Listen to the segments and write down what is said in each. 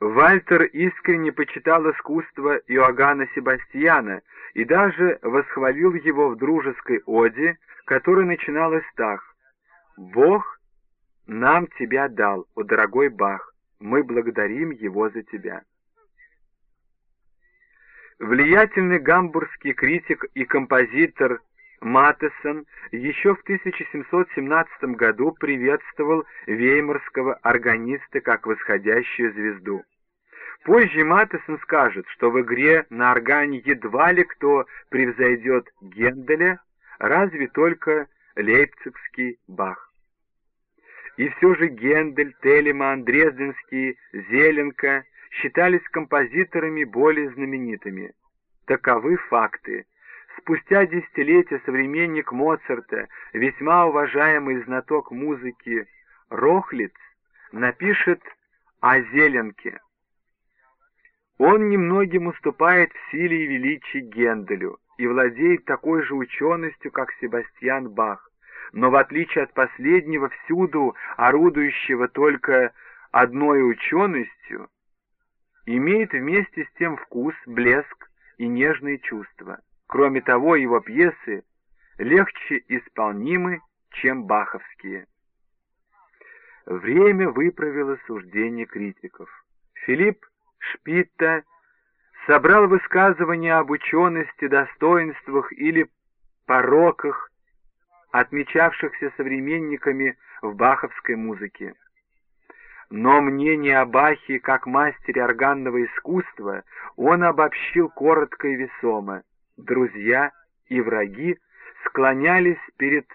Вальтер искренне почитал искусство Иоганна Себастьяна и даже восхвалил его в дружеской оде, которая начиналась так «Бог нам тебя дал, о дорогой Бах, мы благодарим его за тебя». Влиятельный гамбургский критик и композитор Маттесон еще в 1717 году приветствовал веймарского органиста как восходящую звезду. Позже Маттесон скажет, что в игре на органе едва ли кто превзойдет Генделя, разве только лейпцигский Бах. И все же Гендель, Телеман, Дрезденский, Зеленко считались композиторами более знаменитыми. Таковы факты. Спустя десятилетия современник Моцарта, весьма уважаемый знаток музыки Рохлиц, напишет о Зеленке. Он немногим уступает в силе и величии Генделю и владеет такой же ученостью, как Себастьян Бах, но в отличие от последнего, всюду орудующего только одной ученостью, имеет вместе с тем вкус, блеск и нежные чувства. Кроме того, его пьесы легче исполнимы, чем баховские. Время выправило суждение критиков. Филипп Шпитта собрал высказывания об учености, достоинствах или пороках, отмечавшихся современниками в баховской музыке. Но мнение о Бахе как мастере органного искусства он обобщил коротко и весомо друзья и враги склонялись перед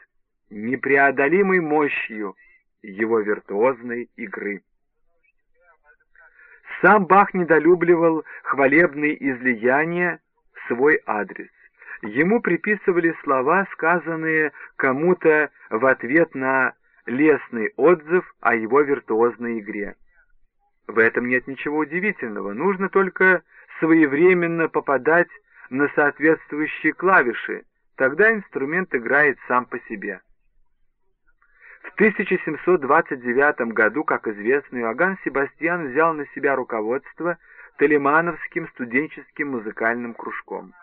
непреодолимой мощью его виртуозной игры. Сам Бах недолюбливал хвалебные излияния в свой адрес. Ему приписывали слова, сказанные кому-то в ответ на лестный отзыв о его виртуозной игре. В этом нет ничего удивительного, нужно только своевременно попадать на соответствующие клавиши, тогда инструмент играет сам по себе. В 1729 году, как известно, Иоганн Себастьян взял на себя руководство Телемановским студенческим музыкальным кружком.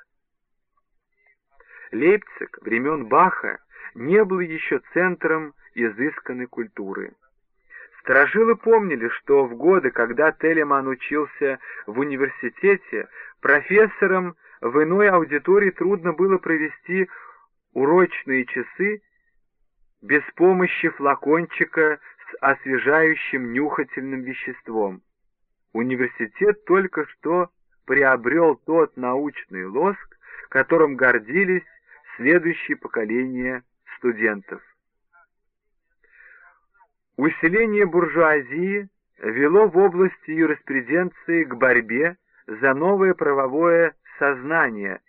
Лейпциг времен Баха не был еще центром изысканной культуры. Сторожилы помнили, что в годы, когда Телеман учился в университете, профессором в иной аудитории трудно было провести урочные часы без помощи флакончика с освежающим нюхательным веществом. Университет только что приобрел тот научный лоск, которым гордились следующие поколения студентов. Усиление буржуазии вело в области юриспруденции к борьбе за новое правовое сознание,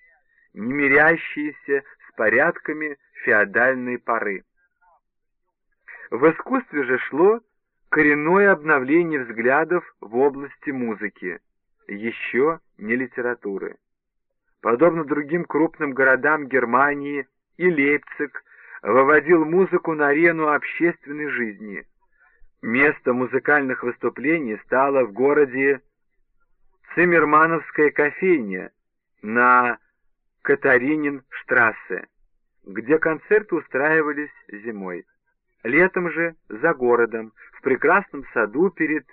не мирящиеся с порядками феодальной поры. В искусстве же шло коренное обновление взглядов в области музыки, еще не литературы. Подобно другим крупным городам Германии, и Лейпциг выводил музыку на арену общественной жизни. Место музыкальных выступлений стало в городе Циммермановская кофейня, на Катаринин-штрассе, где концерты устраивались зимой. Летом же за городом, в прекрасном саду перед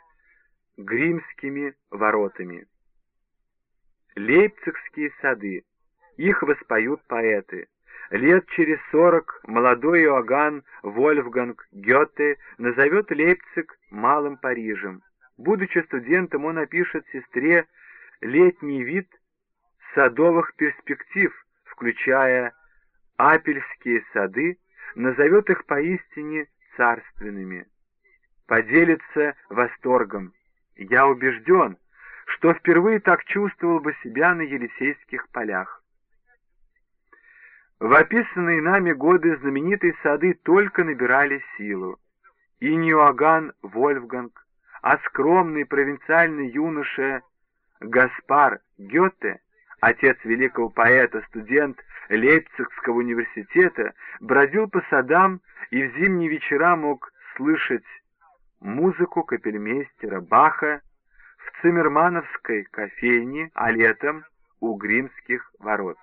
Гримскими воротами. Лейпцигские сады, их воспоют поэты. Лет через сорок молодой Иоганн Вольфганг Гёте назовет Лейпциг «малым Парижем». Будучи студентом, он опишет сестре летний вид садовых перспектив, включая апельские сады, назовет их поистине царственными. Поделится восторгом. Я убежден, что впервые так чувствовал бы себя на Елисейских полях. В описанные нами годы знаменитые сады только набирали силу. И не Иоганн Вольфганг, а скромный провинциальный юноша Гаспар Гёте Отец великого поэта, студент Лейпцигского университета, бродил по садам и в зимние вечера мог слышать музыку капельмейстера Баха в Циммермановской кофейни, а летом у Гримских ворот.